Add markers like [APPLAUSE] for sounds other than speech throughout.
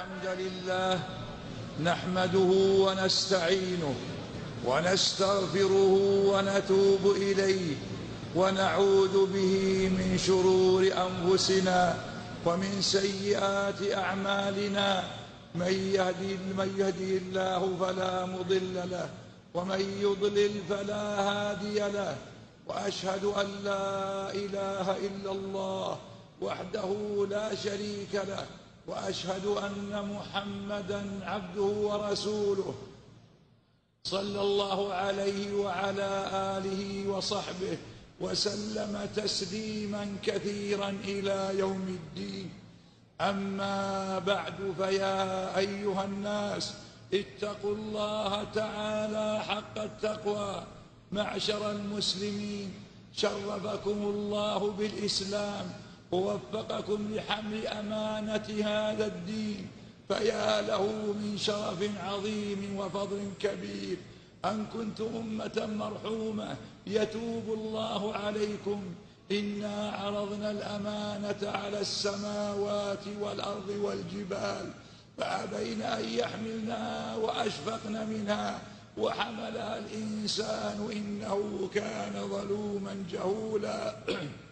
الحمد لله نحمده ونستعينه ونستغفره ونتوب إليه ونعوذ به من شرور أنفسنا ومن سيئات أعمالنا من يهدي, من يهدي الله فلا مضل له ومن يضلل فلا هادي له وأشهد أن لا إله إلا الله وحده لا شريك له وأشهد أن محمدا عبده ورسوله صلى الله عليه وعلى آله وصحبه وسلم تسليما كثيرا إلى يوم الدين. أما بعد فيا أيها الناس اتقوا الله تعالى حق التقوى. معشر المسلمين شرفكم الله بالإسلام. ووفقكم لحمل أمانة هذا الدين فيا له من شرف عظيم وفضل كبير. أن كنت أمة مرحومة يتوب الله عليكم. إنا عرضنا الأمانة على السماوات والأرض والجبال فأبين أن يحملنا وأشفقن منها. وحملها الإنسان إنه كان ظلوما جهولا. [CLEARS THROAT]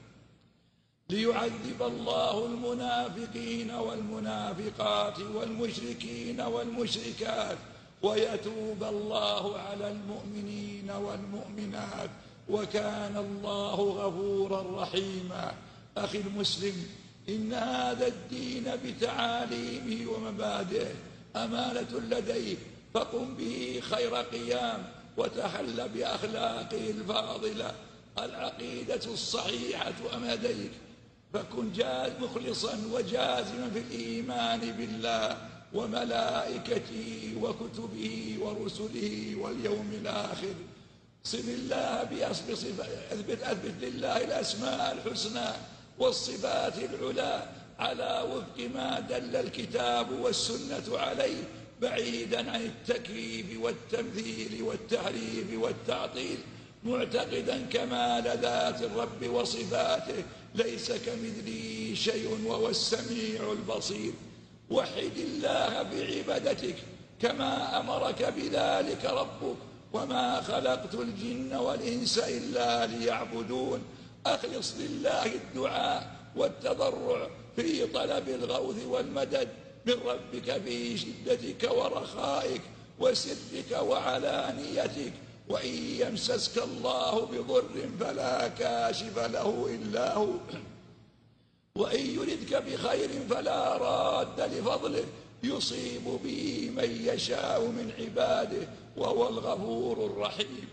ليعذب الله المنافقين والمنافقات والمشركين والمشركات ويتوب الله على المؤمنين والمؤمنات وكان الله غفورا رحيما. أخي المسلم إن هذا الدين بتعاليمه ومبادئه أمانة لديه فقم به خير قيام وتحل بأخلاقه الفاضلة. العقيدة الصحيحة أمديك. فكن جاز مخلصا وجازما في الإيمان بالله وملائكته وكتبه ورسله واليوم الآخر. صف الله بأصب أثبت, أثبت لله الأسماء الحسنى والصفات العلا على وفق ما دل الكتاب والسنة عليه بعيدا عن التكريب والتمثيل والتحريف والتعطيل معتقدا كمال ذات الرب وصفاته ليس كمثلي شيء وهو السميع البصير. وحد الله بعبادتك كما أمرك بذلك ربك وما خلقت الجن والإنس إلا ليعبدون. أخلص لله الدعاء والتضرع في طلب الغوث والمدد. من ربك في شدتك ورخائك وسرك وعلانيتك وإن يمسسك الله بضر فلا كاشف له إلا هو وإن يردك بخير فلا راد لفضله يصيب به من يشاء من عباده وهو الغفور الرحيم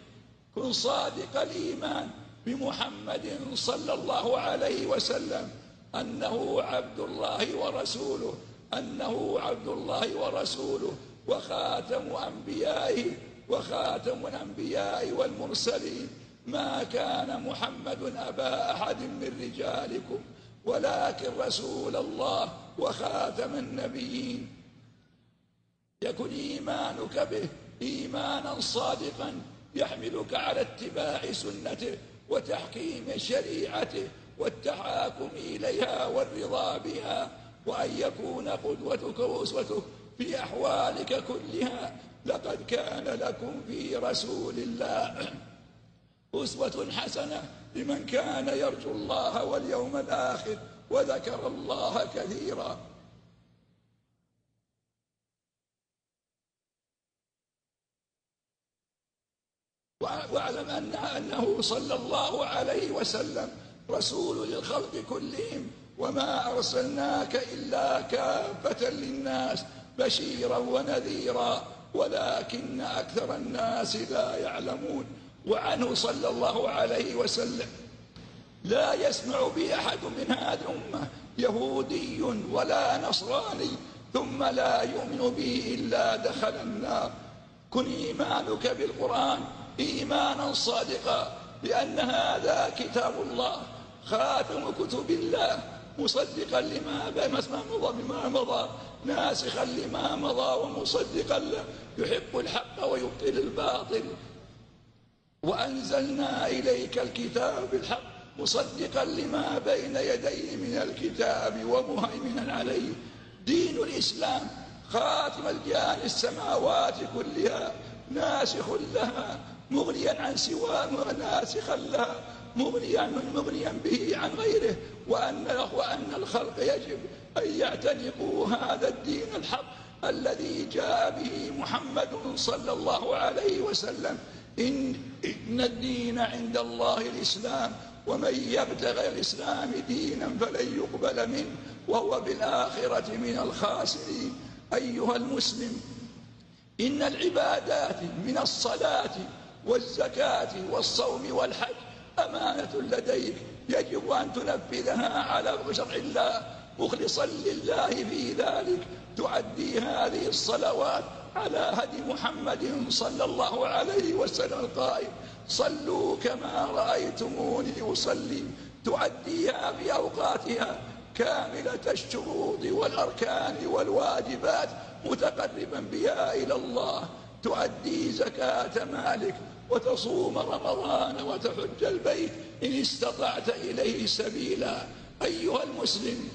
كن صادق الإيمان بمحمد صلى الله عليه وسلم أنه عبد الله ورسوله أنه عبد الله ورسوله وخاتم أنبيائه وخاتم الأنبياء والمرسلين ما كان محمد أبا أحد من رجالكم ولكن رسول الله وخاتم النبيين. يكن إيمانك به إيمانا صادقا يحملك على اتباع سنته وتحكيم شريعته والتحاكم إليها والرضا بها وأن يكون قدوتك وأسوتك في أحوالك كلها لقد كان لكم في رسول الله أسوة حسنة لمن كان يرجو الله واليوم الآخر وذكر الله كثيرا. واعلم أنه صلى الله عليه وسلم رسول للخلق كلهم وما أرسلناك إلا كافة للناس بشيرا ونذيرا. ولكن أكثر الناس لا يعلمون. وعنه صلى الله عليه وسلم لا يسمع بأحد من هذه الأمة يهودي ولا نصراني ثم لا يؤمن به إلا دخل النار. كن إيمانك بالقرآن إيمانا صادقا لأن هذا كتاب الله خاتم كتب الله مصدقا لما مضى بما مضى. ناسخا لما مضى ومصدقا له يحب الحق ويبطل الباطل. وأنزلنا إليك الكتاب بالحق مصدقا لما بين يديه من الكتاب ومهيمنا عليه. دين الإسلام خاتم الجان السماوات كلها ناسخ لها مغنيا عن سواه ناسخا لها مغنيا من مغنيا به عن غيره. وأن, وأن الخلق يجب أن يعتنقوا هذا الدين الحق الذي جاء به محمد صلى الله عليه وسلم. إن, إن الدين عند الله الإسلام ومن يبتغي الإسلام دينا فلن يقبل منه وهو بالآخرة من الخاسرين. أيها المسلم إن العبادات من الصلاة والزكاة والصوم والحج أمانة لديك يجب أن تنفذها على شرع الله. مخلصا لله في ذلك تؤدي هذه الصلوات على هدي محمد صلى الله عليه وسلم القائل صلوا كما رأيتموني أصلي. تؤديها في أوقاتها كاملة الشروط والأركان والواجبات متقربا بها إلى الله. تؤدي زكاة مالك وتصوم رمضان وتحج البيت إن استطعت إليه سبيلا. أيها المسلم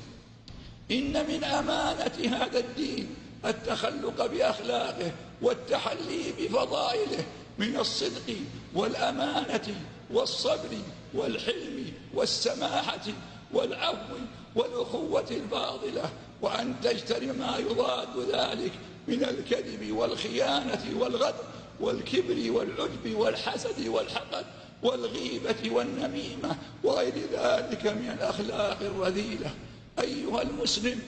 إن من أمانة هذا الدين التخلق بأخلاقه والتحلي بفضائله من الصدق والأمانة والصبر والحلم والسماحة والعفو والأخوة الفاضلة وأن تجتر ما يضاد ذلك من الكذب والخيانة والغدر والكبر والعجب والحسد والحقد والغيبة والنميمة وغير ذلك من الأخلاق الرذيلة أيها المسلم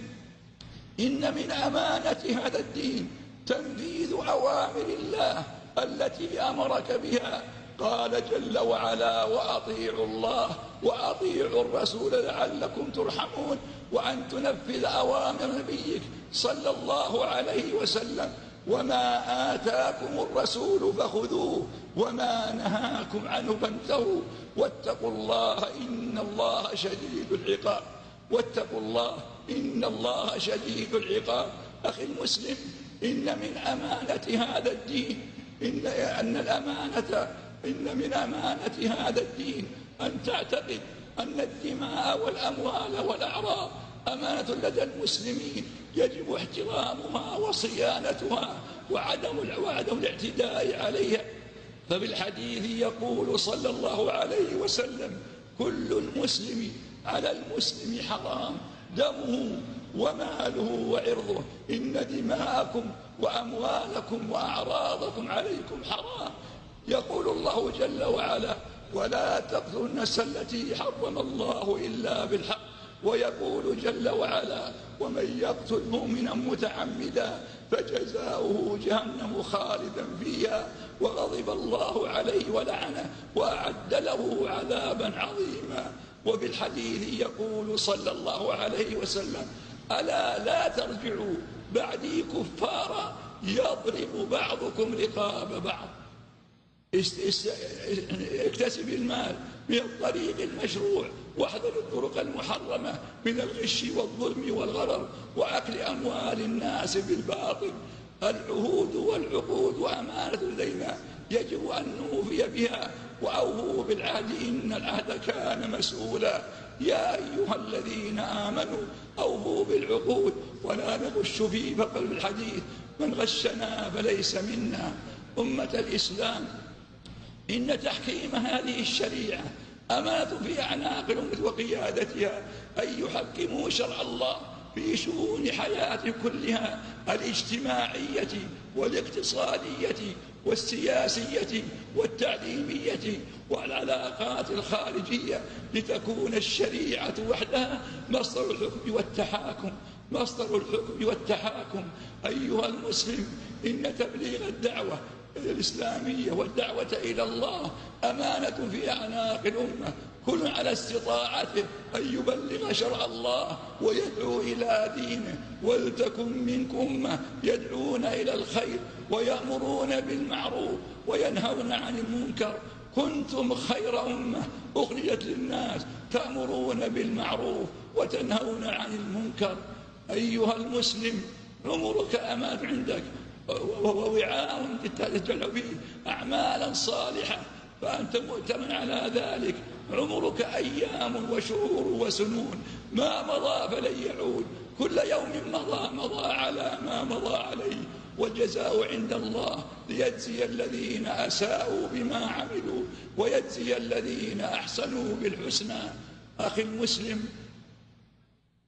إن من أمانة هذا الدين تنفيذ أوامر الله التي أمرك بها. قال جل وعلا وأطيعوا الله وأطيعوا الرسول لعلكم ترحمون. وأن تنفذ أوامر نبيك صلى الله عليه وسلم وما آتاكم الرسول فخذوه وما نهاكم عنه فانتهوا. واتقوا الله إن الله شديد العقاب. واتقوا الله إن الله شديد العقاب. أخي المسلم إن من أمانة هذا الدين إن, أن الأمانة إن من أمانة هذا الدين أن تعتقد أن الدماء والأموال والأعراض أمانة لدى المسلمين. يجب احترامها وصيانتها وعدم وعدم الاعتداء عليها. فبالحديث يقول صلى الله عليه وسلم كل المسلمين على المسلم حرام دمه وماله وعرضه. إن دماءكم وأموالكم وأعراضكم عليكم حرام. يقول الله جل وعلا ولا تقتلوا النساء التي حرم الله إلا بالحق. ويقول جل وعلا ومن يقتل مؤمنا متعمدا فجزاؤه جهنم خالدا فيها. وغضب الله عليه ولعنه وأعد له عذابا عظيما. وفي الحديث يقول صلى الله عليه وسلم ألا لا ترجعوا بعدي كفارا يضرب بعضكم رقاب بعض. اكتسب المال من الطريق المشروع واحذر الطرق المحرمة من الغش والظلم والغرر وأكل أموال الناس بالباطل. العهود والعقود وأمانة لدينا يجب أن نوفي بها وأوفوا بالعهد إن العهد كان مسؤولا. يا أيها الذين آمنوا أوفوا بالعقود ولا نغش في بقل الحديث. من غشنا فليس منا. أمة الإسلام إن تحكيم هذه الشريعة أمات في أعناق الأمة وقيادتها أن يحكموا شرع الله في شؤون حياة كلها الاجتماعية والاقتصادية والسياسية والتعليمية والعلاقات الخارجية لتكون الشريعة وحدها مصدر الحكم والتحاكم. مصدر الحكم والتحاكم. أيها المسلم إن تبليغ الدعوة الإسلامية والدعوة إلى الله أمانة في أعناق الأمة. كل على استطاعته أن يبلغ شرع الله ويدعو إلى دينه ولتكن منكم أمة يدعون إلى الخير ويأمرون بالمعروف وينهون عن المنكر. كنتم خير أمة أخرجت للناس تأمرون بالمعروف وتنهون عن المنكر. أيها المسلم عمرك أمان عندك وهو وعاء تجعل فيه أعمالا صالحة فأنت مؤتمن على ذلك. عمرك أيام وشهور وسنون ما مضى فلن يعود. كل يوم مضى مضى على ما مضى عليه. والجزاء عند الله ليجزي الذين أساءوا بما عملوا ويجزي الذين أحسنوا بالحسنى. أخي المسلم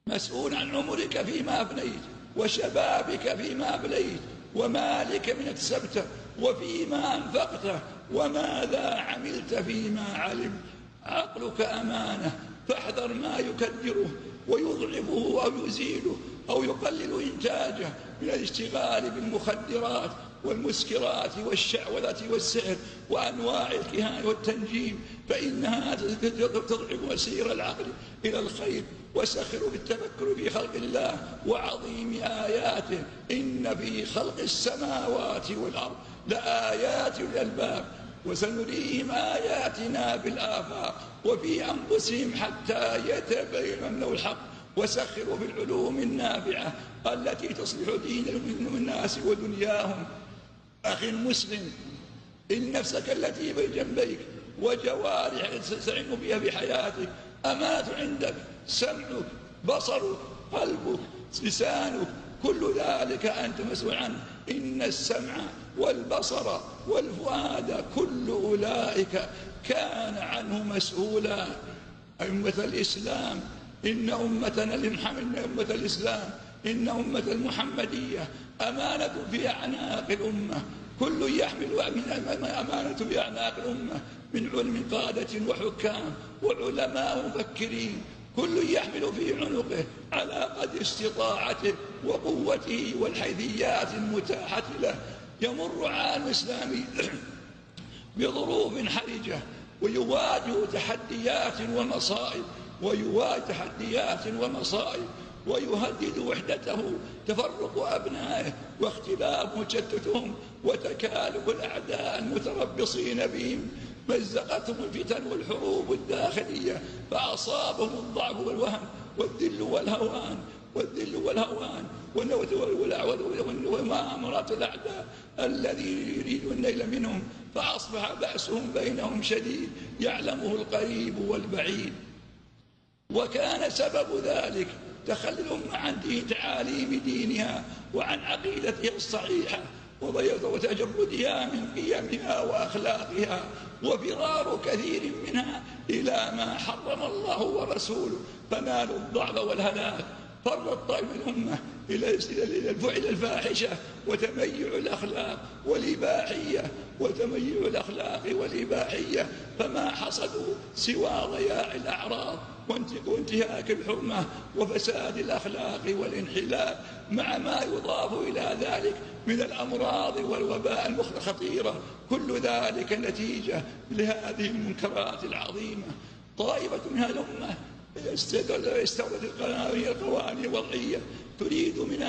مسؤول عن عمرك فيما أبنيت وشبابك فيما أبليت ومالك من اكتسبته وفيما أنفقته وماذا عملت فيما علمت. عقلك أمانة فاحذر ما يكدره ويضعفه أو يزيله أو يقلل إنتاجه من الاشتغال بالمخدرات والمسكرات والشعوذة والسحر وأنواع الكهان والتنجيم فإنها تضعف مسير العقل إلى الخير وسخر بالتفكر في خلق الله وعظيم آياته. إن في خلق السماوات والأرض لآيات الألباب وسنريهم آياتنا بالآفاق وفي أنفسهم حتى يتبين له الحق وسخروا بالعلوم النافعة التي تصلح دين الناس ودنياهم. أخي المسلم إن نفسك التي بين جنبيك وجوارحك تستعين بها في حياتك أمات عندك سمعك بصرك قلبك لسانك كل ذلك أنت مسؤول عنه. إن السمع والبصر والفؤاد كل أولئك كان عنه مسؤولا. أمة الإسلام إن أمتنا إن أمة الإسلام إن أمة المحمدية أمانة في أعناق الأمة. كل يحمل أمانة في أعناق الأمة من علم قادة وحكام وعلماء مفكرين. كل يحمل في عنقه على قد استطاعته وقوته والحيثيات المتاحة له. يمر عام إسلامي [CLEARS THROAT] بظروف حرجة ويواجه تحديات ومصائب ويواجه تحديات ومصائب ويهدد وحدته تفرق أبنائه واختلاف مشتتهم وتكالب الأعداء المتربصين بهم. مزقتهم الفتن والحروب الداخلية فأصابهم الضعف والوهن والذل والهوان والذل والهوان وما أمرت الأعداء الذي يريد النيل منهم فأصبح بأسهم بينهم شديد يعلمه القريب والبعيد. وكان سبب ذلك تخلهم عن تعاليم دينها وعن عقيدتها الصحيحة وتجردها من قيمها وأخلاقها وفرار كثير منها إلى ما حرم الله ورسوله. فنالوا الضعف والهلاك فرط الطيب الأمة إلى الفعل الفاحشة وتميع الأخلاق والإباحية وتميع الأخلاق والإباحية. فما حصدوا سوى ضياع الأعراض وانتهاك الحرمة وفساد الأخلاق والانحلال مع ما يضاف إلى ذلك من الأمراض والوباء الخطيرة كل ذلك نتيجة لهذه المنكرات العظيمة. طائفة من الأمة استوردت القوانين الوضعية تريد من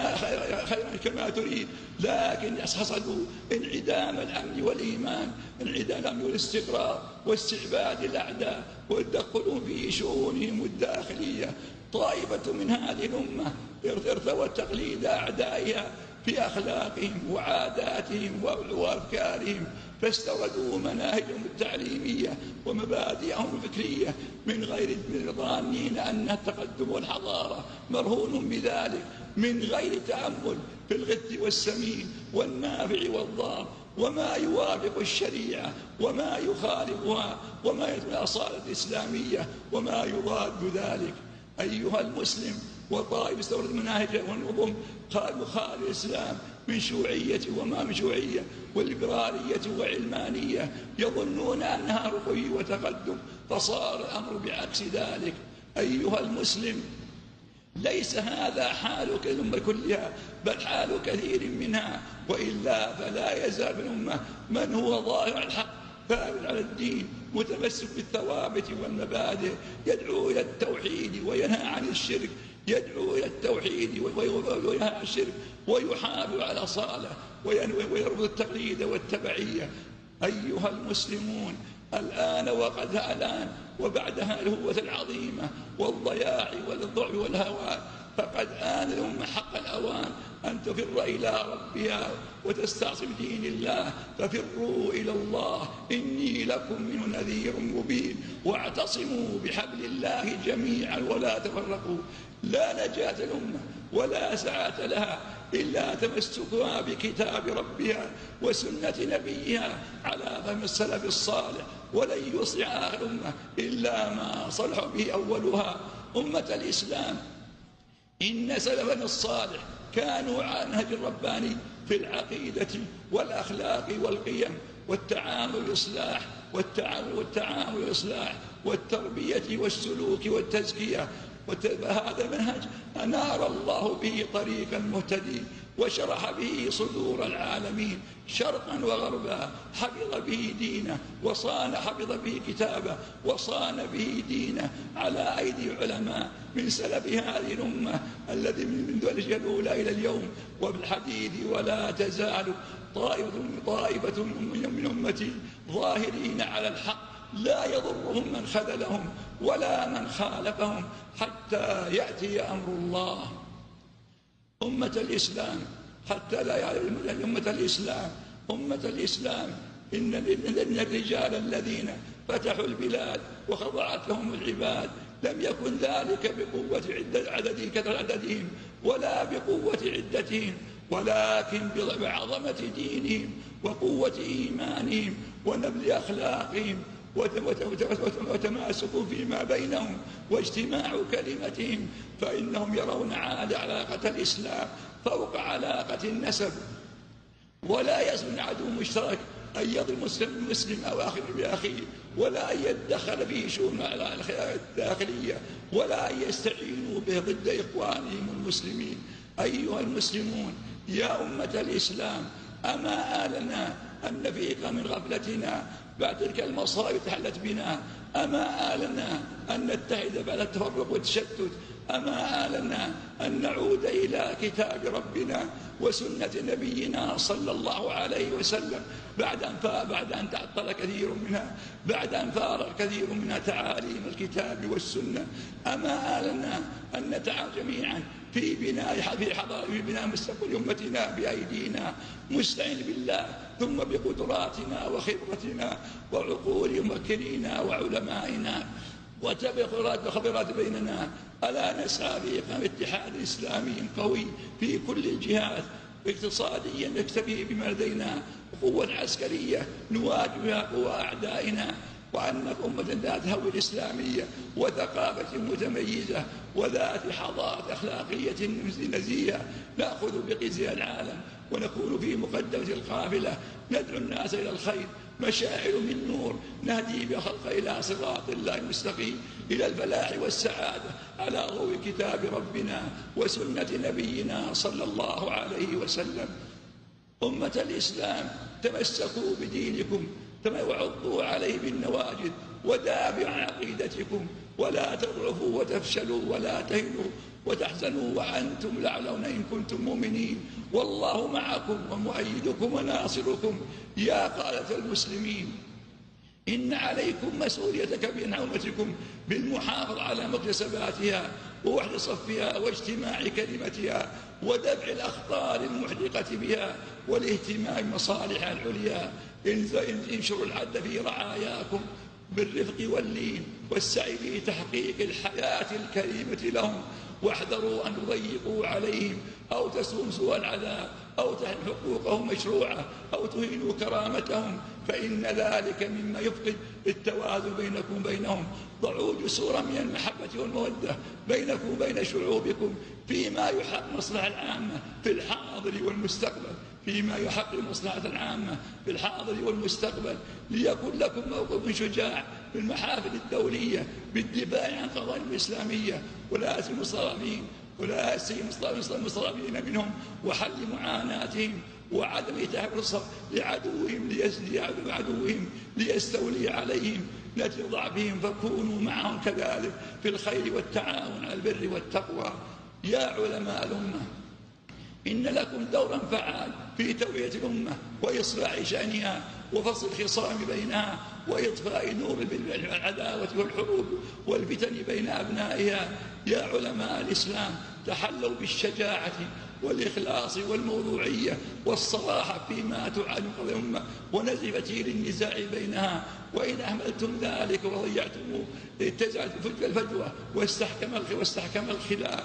كما تريد لكن حصلوا انعدام الأمن والإيمان انعدام الأمن والاستقرار واستعباد الأعداء والتدخل في شؤونهم الداخلية. طائفة من هذه الأمة ارتوت تقليد أعدائها في أخلاقهم وعاداتهم وأفكارهم فاستوردوا مناهجهم التعليمية ومبادئهم الفكرية من غير الظانين أن التقدم والحضارة مرهون بذلك من غير تأمل بالغث والسمين والنافع والضار وما يوافق الشريعة وما يخالفها وما يتبع أصالة الإسلامية وما يضاد ذلك. أيها المسلم والطائف استورد مناهجه والنظم قال مخالف الإسلام من شيوعية وما من شيوعية والإبرارية وعلمانية يظنون أنها رقي وتقدم فصار الأمر بعكس ذلك. أيها المسلم ليس هذا حال الأمة كلها بل حال كثير منها. وإلا فلا يزال من أمة من هو ظاهر الحق ثابت على الدين متمسك بالثوابت والمبادئ يدعو إلى التوحيد وينهى عن الشرك يدعو إلى التوحيد وينهى عن الشرك ويحافظ على صالة ويربط التقليد والتبعية. أيها المسلمون الآن وقد الآن وبعدها الهوة العظيمة والضياع والضعف والهوان فقد آن لهم حق الأوان أن تفر إلى ربها وتستعصي دين الله. ففروا إلى الله. إني لكم منه نذير مبين. واعتصموا بحبل الله جميعا ولا تفرقوا. لا نجاة الأمة ولا ساعة لها إلا تمسكها بكتاب ربها وسنة نبيها على فهم السلف الصالح ولن يصلح آخر أمة إلا ما صلح به أولها. أمة الإسلام إن سلفنا الصالح كانوا على نهج الرباني في العقيدة والأخلاق والقيم والتعامل الإصلاح والتعامل والتعامل الإصلاح والتربية والسلوك والتزكية هذا منهج أنار الله به طريق المهتدي وشرح به صدور العالمين شرقا وغربا حفظ به دينه وصان حفظ به كتابه وصان به دينه على أيدي علماء من سلف هذه الأمة الذي من دولج الأولى إلى اليوم. وبالحديث ولا تزال طائفة, طائفة من أمتي ظاهرين على الحق لا يضرهم من خذلهم. ولا من خالفهم حتى يأتي أمر الله. أمة الإسلام حتى لا يعلم أمة الإسلام أمة الإسلام. إن الرجال الذين فتحوا البلاد وخضعت لهم العباد لم يكن ذلك بقوة عدد كثر عددهم ولا بقوة عدتهم ولكن بعظمة دينهم وقوة إيمانهم ونبل أخلاقهم وتماسكوا فيما بينهم واجتماع كلمتهم فإنهم يرون علاقة الإسلام فوق علاقة النسب. ولا يزن عدو مشترك أن يظلم المسلم أو آخر بأخيه ولا أن يدخل فيه شؤون الداخلية ولا أن يستعينوا به ضد إخوانهم المسلمين. أيها المسلمون يا أمة الإسلام أما آلنا أن نفيق من غفلتنا بعد تلك المصائب تحلت بنا. أما آلنا أن نتحد بعد التفرق والتشتت. أما آلنا أن نعود إلى كتاب ربنا وسنة نبينا صلى الله عليه وسلم. بعد أن, بعد أن تعطل كثير منها. بعد أن فارغ كثير منها تعاليم الكتاب والسنة. أما آلنا أن نتعى جميعا في بناء, في بناء مستقبل أمتنا بأيدينا. مستعين بالله. ثم بقدراتنا وخبرتنا وعقول مكرينا وعلمائنا وتبخرات خبرات بيننا. ألا نسعى لإقام اتحاد إسلامي قوي في كل الجهات اقتصاديا نكتفي بما لدينا قوة عسكرية نواجه قوى أعدائنا وأن الأمة ذات هوية إسلامية وثقافة متميزة وذات حضارة أخلاقية نزيهة نأخذ بقزي العالم ونكون في مقدمة القافلة. ندعو الناس إلى الخير. مشاعر من نور. نهدي بخلق إلى صراط الله المستقيم. إلى الفلاح والسعادة. على ضوء كتاب ربنا وسنة نبينا صلى الله عليه وسلم. أمة الإسلام تمسكوا بدينكم. كما يعضوا عليه بالنواجد ودافع عن عقيدتكم ولا تضعفوا وتفشلوا ولا تهنوا وتحزنوا وأنتم لعلون إن كنتم مؤمنين والله معكم ومؤيدكم وناصركم يا قادة المسلمين إن عليكم مسؤولية كبيرة أمتكم بالمحافظ على مكتسباتها ووحد صفها واجتماع كلمتها ودفع الأخطار المحدقة بها والاهتمام بمصالحها العليا انشروا العدل في رعاياكم بالرفق واللين والسعي في تحقيق الحياة الكريمة لهم واحذروا أن تضيقوا عليهم أو تسوم سوء العذاب أو تهن حقوقهم مشروعة أو تهينوا كرامتهم فإن ذلك مما يفقد التوازن بينكم بينهم ضعوا جسورا من المحبة والمودة بينكم وبين شعوبكم فيما يحق مصلحة العامة في الحاضر والمستقبل فيما يحقق مصلحة العامة في الحاضر والمستقبل ليكون لكم موقف شجاع في المحافل الدولية بالدفاع عن قضايا الإسلامية. ولاسي المصرفين ولاسي المصرفين منهم. وحل معاناتهم وعدم إتاح الصف لعدوهم لعدوهم ليستولي عليهم. نتي ضعفهم فكونوا معهم كذلك في الخير والتعاون على البر والتقوى. يا علماء الأمة إن لكم دورا فعال في توعية الأمة وإصلاح شأنها وفصل الخصام بينها وإطفاء نور العداوة والحروب والفتن بين أبنائها يا علماء الإسلام تحلوا بالشجاعة والإخلاص والموضوعية والصراحة فيما تعانق الأمة ونزف تير النزاع بينها وإن أهملتم ذلك وضيعتم تزعد الفجوة واستحكم واستحكم الخلاف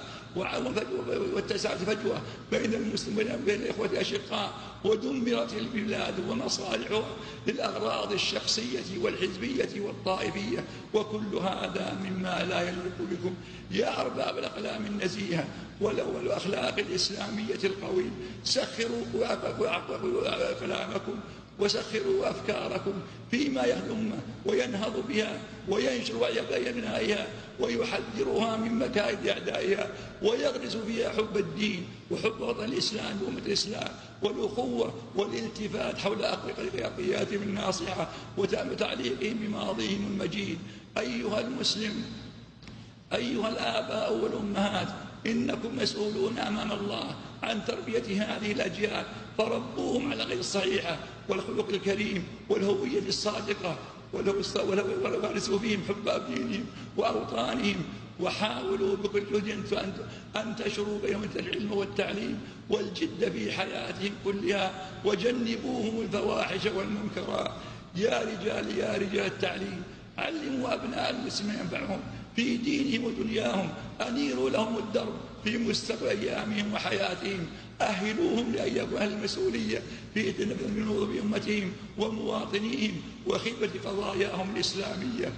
واتسعت فجوة بين المسلمين وبين الإخوة الأشقاء ودمرت البلاد ومصالحها للأغراض الشخصية والحزبية والطائفية وكل هذا مما لا يليق بكم. يا أرباب الأقلام النزيهة والأخلاق الإسلامية القويم سخروا أقلامكم وسخروا أفكاركم فيما يهلم وينهض بها وينشر ويبينها ويحذرها من مكائد أعدائها ويغرس فيها حب الدين وحب وطن الإسلام وأمة الإسلام والأخوة والالتفات حول أقرقياتهم الناصحة وتام تعليقهم بماضيهم المجيد. أيها المسلم أيها الآباء والأمهات إنكم مسؤولون أمام الله عن تربية هذه الأجيال وربوهم على غير صحيحة والخلق الكريم والهوية الصادقة ولو أرسوا فيهم حب أبدينهم وأوطانهم وحاولوا بكل جهد أن تشروا بينهم العلم والتعليم والجد في حياتهم كلها وجنبوهم الفواحش والمنكرات يا رجال يا رجال التعليم علموا أبناء المسلمين ينفعهم في دينهم ودنياهم. أنيروا لهم الدرب في مستقبل أيامهم وحياتهم. أهلوهم لأن يكون أهل المسؤولية في إتنبه من وضب أمتهم ومواطنيهم وخدمة قضاياهم الإسلامية.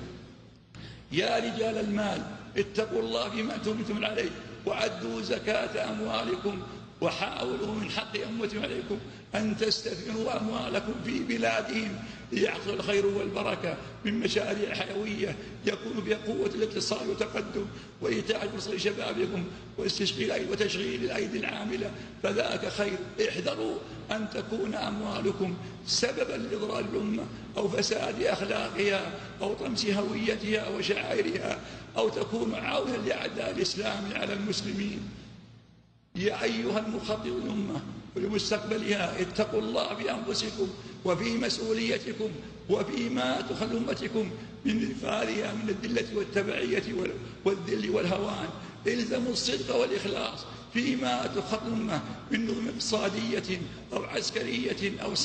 يا رجال المال اتقوا الله فيما تمتم عليه وعدوا زكاة أموالكم وحاولوا من حق أمتي عليكم أن تستثمروا أموالكم في بلادهم ليحصل الخير والبركة من مشاريع حيوية يكون بها قوة الاتصال وتقدم وإيتاء الفرصة لشبابكم واستشغيل وتشغيل الأيدي العاملة. فذاك خير. احذروا أن تكون أموالكم سببا لإضرار الأمة أو فساد أخلاقها أو طمس هويتها وشعائرها أو تكون عونا لأعداء الإسلام على المسلمين. يا أيها المخطئ الأمة ولمستقبلها اتقوا الله بأنفسكم وفي مسؤوليتكم وفيما تخل أمتكم من إنفارها من الذلة والتبعية والذل والهوان. إلزموا الصدق والإخلاص فيما تخل أمة من نظم اقتصادية أو عسكرية أو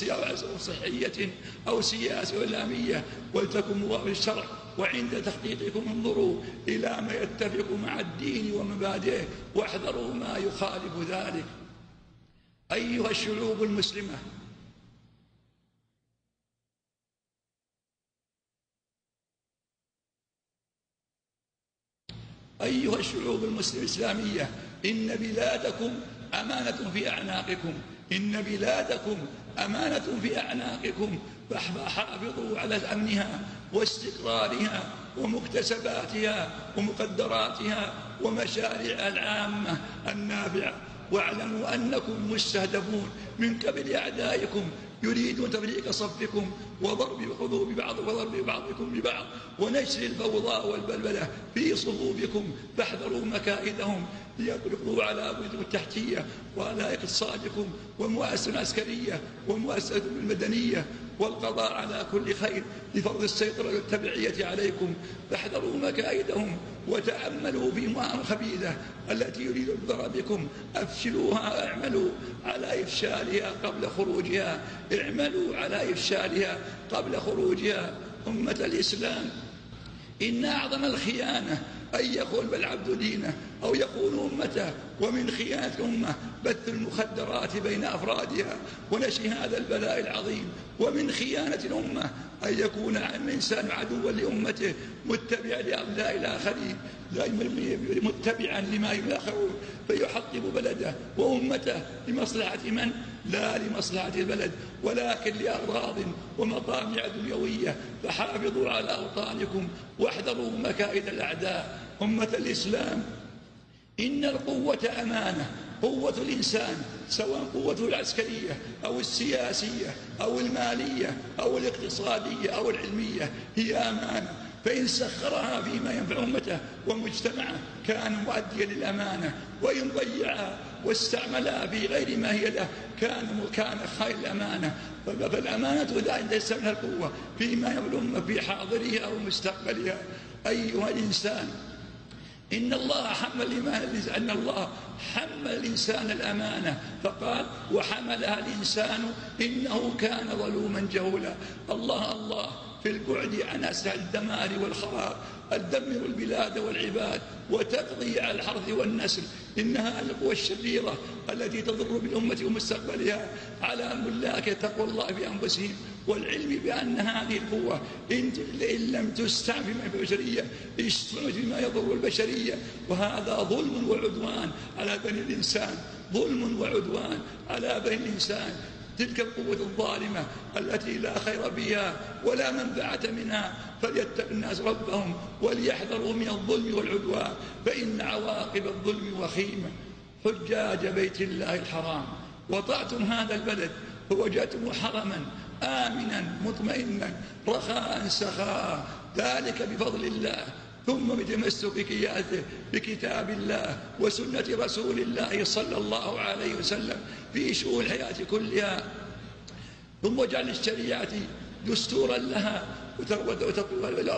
صحية أو سياسة والأمية ولتكن مواقع الشرع وعند تحقيقكم انظروا إلى ما يتفق مع الدين ومبادئه واحذروا ما يخالف ذلك. أيها الشعوب المسلمة أيها الشعوب المسلمة الإسلامية إن بلادكم أمانة في أعناقكم إن بلادكم أمانة في أعناقكم. فحافظوا على أمنها واستقرارها ومكتسباتها ومقدراتها ومشاريعها العامة النافعة واعلموا أنكم مستهدفون من قبل أعدائكم يريدون تفريق صفكم وضرب خذوا ببعض وضرب بعضكم ببعض ونشر الفوضى والبلبلة في صفوفكم فاحذروا مكائدهم ليقلقوا على أبوذكم التحتية وعلى إقتصادكم ومؤسسة عسكرية ومؤسسة المدنية والقضاء على كل خير لفرض السيطرة التبعية عليكم فاحذروا مكائدهم وتأملوا في مؤامرة خبيثة التي يريد الضرر بكم أفشلوها أعملوا على إفشالها قبل خروجها اعملوا على إفشالها قبل خروجها أمة الإسلام. إن أعظم الخيانة أن يقول بالعبد دينه. أو يقول أمته ومن خيانة الأمة بث المخدرات بين أفرادها ونشي هذا البلاء العظيم. ومن خيانة الأمة أن يكون الإنسان عدوا لأمته متبعا لأبناء الآخرين متبعا لما يلاخرون فيحطب بلده وأمته لمصلحة من؟ لا لمصلحة البلد ولكن لأغراض ومطامع دنيوية. فحافظوا على أوطانكم واحذروا مكائد الأعداء. أمة الإسلام إن القوة أمانة قوة الإنسان سواء قوته العسكرية أو السياسية أو المالية أو الاقتصادية أو العلمية هي أمانة. فإن سخرها فيما ينفع أمته ومجتمعه كان مؤديا للأمانة وإن ضيعها واستعملها في غير ما هي له كان كان خير الأمانة. فالأمانة لا ليس منها القوة فيما ينفع في حاضرها أو مستقبلها أيها الإنسان إن الله حمل أن الله حمل الإنسان الأمانة. فقال وحملها الإنسان إنه كان ظلوما جهولا. الله الله في البعد عن أسرع الدمار والخراب الدمر البلاد والعباد وتقضي على الحرث والنسل. إنها القوى الشريرة التي تضر بالأمة ومستقبلها. على ملاك تقوى الله في أنفسهم والعلم بأن هذه القوة إن لم تستعمل البشرية استعمل بما يضر البشرية. وهذا ظلم وعدوان على بني الإنسان. ظلم وعدوان على بني الإنسان. تلك القوة الظالمة التي لا خير بها ولا منفعة منها. فليتق الناس ربهم وليحذروا من الظلم والعدوان. فإن عواقب الظلم وخيمة. حجاج بيت الله الحرام. وطعتم هذا البلد فوجدتم حرما. آمنا مطمئنا رخاء سخاء ذلك بفضل الله ثم بتمسك بكتاب الله وسنة رسول الله صلى الله عليه وسلم في شؤون الحياة كلها. ثم جعل الشريعة دستورا لها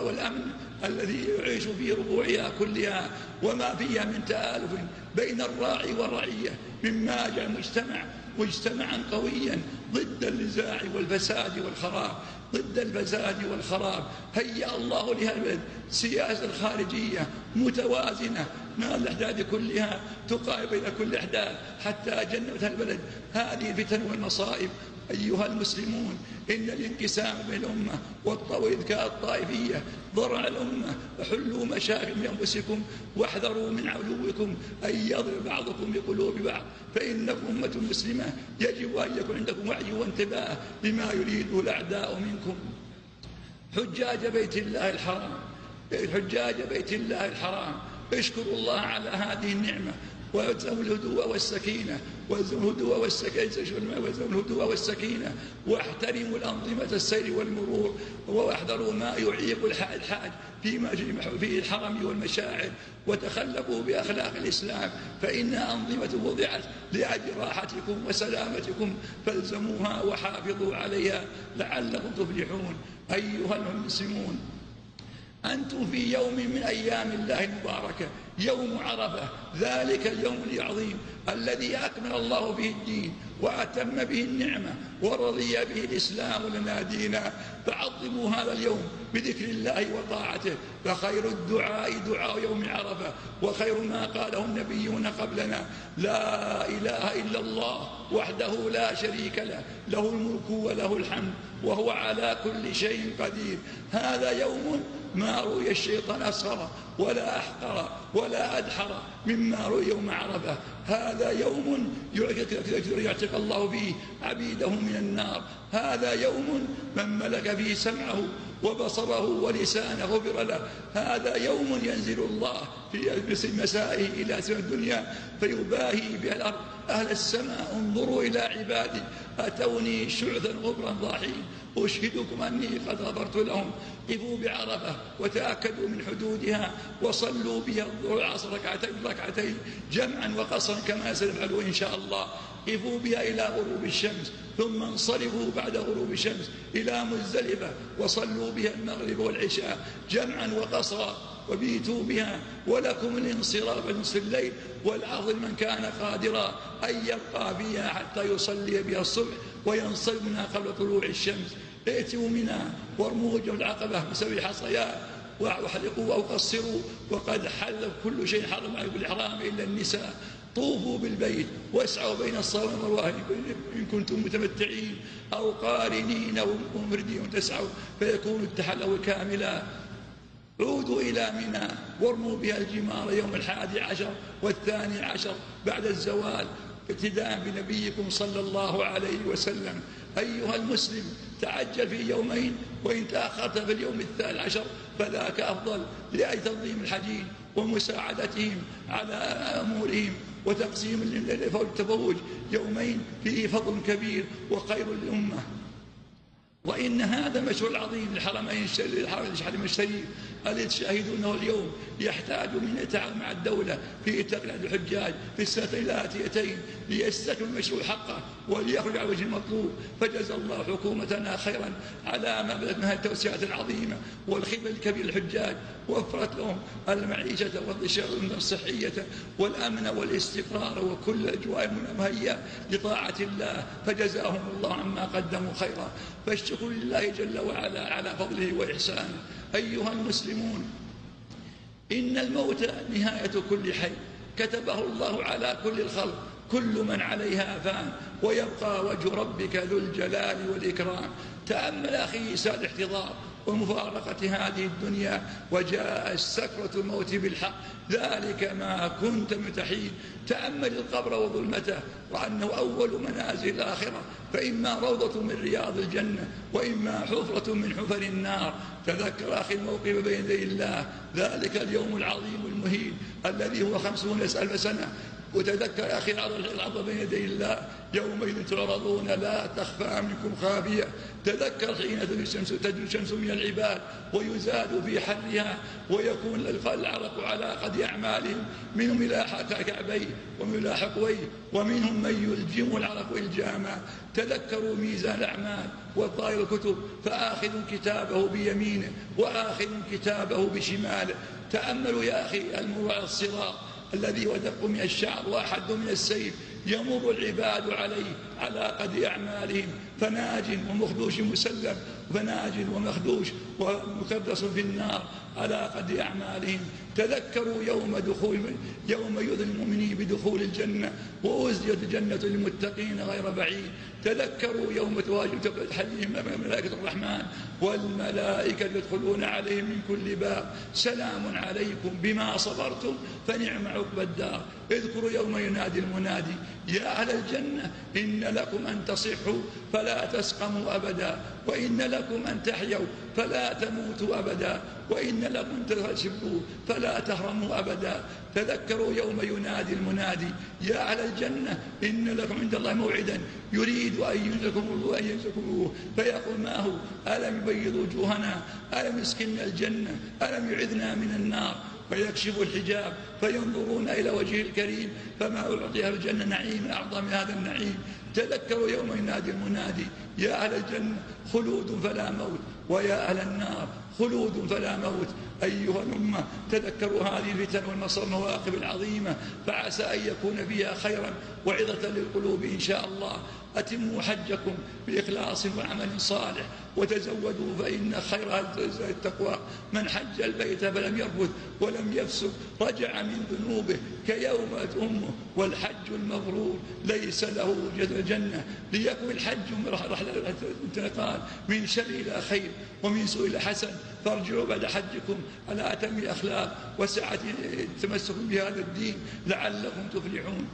والأمن الذي يعيش في ربوعها كلها وما فيها من تآلف بين الراعي والرعية مما جعل مجتمع مجتمعا قويا ضد النزاع والفساد والخراب ضد الفساد والخراب. هيأ الله لها سياسة خارجية متوازنة ما الأحداث كلها تقايب بين كل أحداث حتى جنة البلد. هذه الفتن والمصائب أيها المسلمون إن الانقسام بالأمة والطويد كالطائفية ضرع الأمة حلوا مشاكل أنفسكم واحذروا من عدوكم أن يضرب بعضكم بقلوب بعض. فإنكم أمة مسلمة يجب أن يكون عندكم وعي وانتباه لما يريده الأعداء منكم. حجاج بيت الله الحرام حجاج بيت الله الحرام اشكروا الله على هذه النعمة. ويلزم الهدوء والسكينة ويلزم الهدوء والسكينة ويلزم الهدوء والسكينة. واحترموا الأنظمة السير والمرور وأحذروا ما يعيق الحاج فيما في الحرم والمشاعر وتخلقوا بأخلاق الإسلام فإنها أنظمة وضعت لأجل راحتكم وسلامتكم فالزموها وحافظوا عليها لعلكم تفلحون. أيها المسلمون أنتم في يوم من أيام الله المباركة يوم عرفة ذلك اليوم العظيم الذي أكمل الله به الدين وأتم به النعمة ورضي به الإسلام لنا دينا. فعظموا هذا اليوم بذكر الله وطاعته. فخير الدعاء دعاء يوم عرفة وخير ما قاله النبيون قبلنا. لا إله إلا الله وحده لا شريك له له الملك وله الحمد وهو على كل شيء قدير. هذا يوم ما روي الشيطان أسخر ولا أحقر ولا أدحر مما روي يوم عرفة. هذا يوم يعتق الله فيه عبيده من النار. هذا يوم من ملك فيه سمعه وبصره ولسانه غفر له. هذا يوم ينزل الله في مسائه إلى سماء الدنيا فيباهي بها الأرض. أهل السماء انظروا إلى عباده. أتوني شعثا غبرا ضاحين أشهدكم أني قد غفرت لهم. قفوا بعرفة وتأكدوا من حدودها وصلوا بها العصر ركعتين ركعتين جمعا وقصرا كما سنفعل إن شاء الله. قفوا بها إلى غروب الشمس. ثم انصرفوا بعد غروب الشمس إلى مزدلفة وصلوا بها المغرب والعشاء جمعا وقصرا. وبيتوا بها ولكم الانصراف نصف الليل والأفضل من كان قادرا أن يبقى بها حتى يصلي بها الصبح وينصر منها قبل طلوع الشمس. ائتوا منها وارموا وجه العقبة بسبب الحصيات واحلقوا أو قصروا وقد حل كل شيء حرم عليكم الإحرام إلا النساء. طوفوا بالبيت واسعوا بين الصلاة والله إن كنتم متمتعين. أو قارنين أو مردين تسعوا فيكون التحلل كاملا. عودوا إلى منى وارموا بها الجمار يوم الحادي عشر والثاني عشر بعد الزوال. ابتداء بنبيكم صلى الله عليه وسلم. أيها المسلم تعجل في يومين وإن تأخرت في اليوم الثالث عشر فذاك أفضل لأي تنظيم الحجين ومساعدتهم على أمورهم وتقسيم التفوج يومين فيه فضل كبير وخير للأمة. وإن هذا مشروع عظيم للحرمين الشريف. الذي تشاهدونه اليوم يحتاج من يتعامل مع الدولة في إتقلال الحجاج في السنتين الآتيتين ليستكمل المشروع حقه وليخرج على وجه المطلوب؟ فجزى الله حكومتنا خيرا على ما بدأت من التوسعات العظيمة والخدمة الكبيرة للحجاج وفرت لهم المعيشة والضشاء الصحية والأمن والاستقرار وكل أجواء مهيئة لطاعة الله. فجزاهم الله عما قدموا خيرا. فالشكر لله جل وعلا على فضله وإحسانه. أيها المسلم المسلمون. إن الموت نهاية كل حي. كتبه الله على كل الخلق. كل من عليها فان ويبقى وجه ربك ذو الجلال والإكرام. تأمل أخي سال احتضار ومفارقة هذه الدنيا وجاء السكرة الموت بالحق. ذلك ما كنت متحين. تأمل القبر وظلمته وأنه أول منازل الآخرة. فإما روضة من رياض الجنة وإما حفرة من حفر النار. تذكر أخي الموقف بين ذي الله. ذلك اليوم العظيم المهين الذي هو خمسون ألف سنة. وتذكر أخي العظم بين يدي الله يومئذ تعرضون لا تخفى عنكم خافية. تذكر حين تجري الشمس, تجري الشمس من العباد ويزاد في حرها ويكون العرق على قد أعمالهم. منهم إلى كعبيه ومن إلى حقويه ومنهم من يلجم العرق إلجاما. تذكروا ميزان الأعمال والطائر الكتب فآخذ كتابه بيمينه وآخذ كتابه بشماله. تأملوا يا أخي المرء الصراط الذي هو دق من الشعر وأحد من السيف يمر العباد عليه على قد أعمالهم. فناج ومخدوش مسلم فناج ومخدوش ومكدس في النار على قد أعمالهم. تذكروا يوم دخول يوم يذل المؤمنين بدخول الجنة ووزيت جنة المتقين غير بعيد. تذكروا يوم تواجه حليم أمام ملائكة الرحمن والملائكة يدخلون عليهم من كل باب. سلام عليكم بما صبرتم فنعم عقب الدار. اذكروا يوم ينادي المنادي. يا أهل الجنة إن لكم أن تصحوا فلا تسقموا أبدا وإن لكم أن تحيوا فلا تموتوا أبدا وإن لكم تشبوا فلا تهرموا أبدا. تذكروا يوم ينادي المنادي يا على الجنة إن لكم عند الله موعدا. يريد أن ينزلكم أن ينزلكموه فيقول ما هو؟ ألم يبيض وجوهنا؟ ألم يسكننا الجنة؟ ألم يعذنا من النار؟ فيكشف الحجاب فينظرون إلى وجه الكريم فما أعطيها الجنة نعيم أعظم هذا النعيم. تذكروا يوم ينادي المنادي يا أهل الجنة خلود فلا موت. ويا أهل النار خلود فلا موت. أيها الأمة تذكروا هذه الفتن والمصر مواقف العظيمة فعسى أن يكون فيها خيرا وعظة للقلوب إن شاء الله. أتموا حجكم بإخلاص وعمل صالح وتزودوا فإن خير التقوى. من حج البيت فلم يرفث ولم يفسق رجع من ذنوبه كيوم أمه والحج المبرور ليس له جنة ليكن الحج رحمة أنت قال من شر إلى خير ومن سوء إلى حسن. فارجعوا بعد حجكم على أتم الأخلاق وسعة تمسكم بهذا الدين لعلكم تفلحون.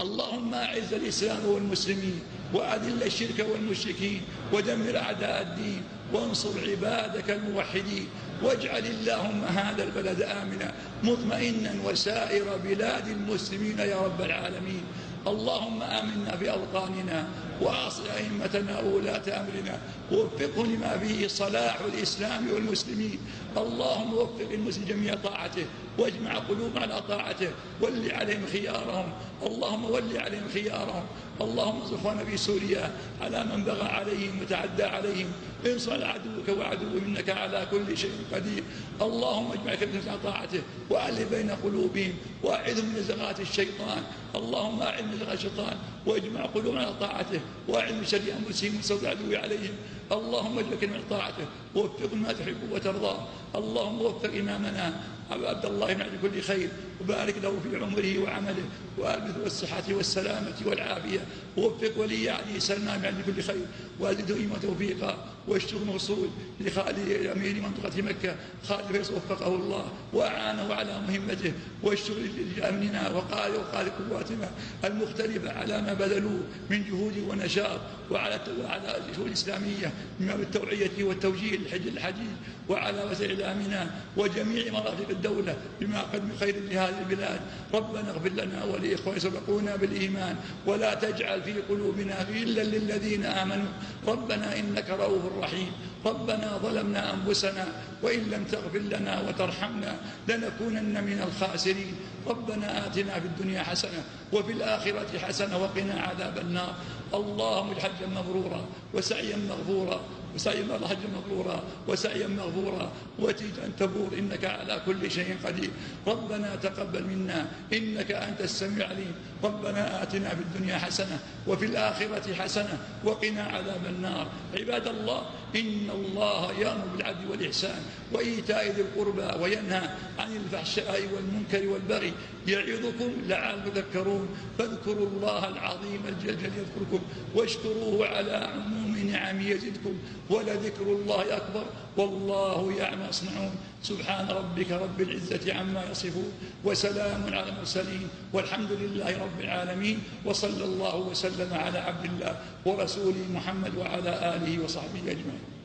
اللهم أعز الإسلام والمسلمين وأذل الشرك والمشركين ودمر أعداء الدين وانصر عبادك الموحدين واجعل اللهم هذا البلد آمنا مطمئنا وسائر بلاد المسلمين يا رب العالمين. اللهم آمنا في أوطاننا وأصل أئمتنا وولاة أمرنا ووفقهم لما فيه صلاح الإسلام والمسلمين. اللهم وفق المسلم جميع طاعته واجمع قلوب على طاعته ول عليهم خيارهم. اللهم ول عليهم خيارهم. اللهم اصرفنا في سوريا على من بغى عليهم وتعدى عليهم. انصر عدوك وعدو منك على كل شيء قدير. اللهم اجمع كلمة طاعته وألف بين قلوبهم وأعذهم من زغات الشيطان. اللهم أعذ من زغات الشيطان. واجمع قلوبنا على طاعته وأعلم شر أنفسهم وسوء العدو عليهم اللهم اجلك من طاعته ووفقه ما تحب وترضاه اللهم وفق إمامنا عبد الله بن عبد كل خير. وبارك له في عمره وعمله. وألبثه الصحة والسلامة والعافية. ووفق ولي علي سلمان بن عبد كل خير. وأزده إيمة توفيقا. واشتغ موصول لخالد أمير منطقة مكة. خالد فيصل وفقه الله. وأعانه على مهمته. واشتغ لأمننا وقال وقال قواتنا المختلفة على ما بذلوه من جهود ونشاط وعلى وعلى الشؤون الإسلامية من بالتوعية التوعية والتوجيه الحج الحديث وعلى وسائل الأمناء وجميع مراتب الدولة بما قد خير لهذه البلاد. ربنا اغفر لنا ولإخوة سبقونا بالإيمان ولا تجعل في قلوبنا غلا للذين آمنوا. ربنا إنك رؤوف رحيم. ربنا ظلمنا أنفسنا وإن لم تغفر لنا وترحمنا لنكونن من الخاسرين. ربنا آتنا في الدنيا حسنة وفي الآخرة حسنة وقنا عذاب النار. اللهم حجا مبرورا وسعيا مغفورا وسعيما الحج مبرورا وسعيا مغفورا وتيجا تبور إنك على كل شيء قدير. ربنا تقبل منا إنك أنت السميع العليم. ربنا آتنا في الدنيا حسنة وفي الآخرة حسنة وقنا عذاب النار. عباد الله إن الله يأمر بالعدل والإحسان وإيتاء ذي القربى وينهى عن الفحشاء والمنكر والبغي. يعظكم لعلكم تذكرون. فاذكروا الله العظيم الجليل يذكركم واشكروه على عموم نعمه يزدكم. ولذكر الله أكبر والله يعمى يصنعون سبحان ربك رب العزة عما يصفون وسلام على المرسلين والحمد لله رب العالمين وصلى الله وسلم على عبد الله ورسوله محمد وعلى آله وصحبه أجمعين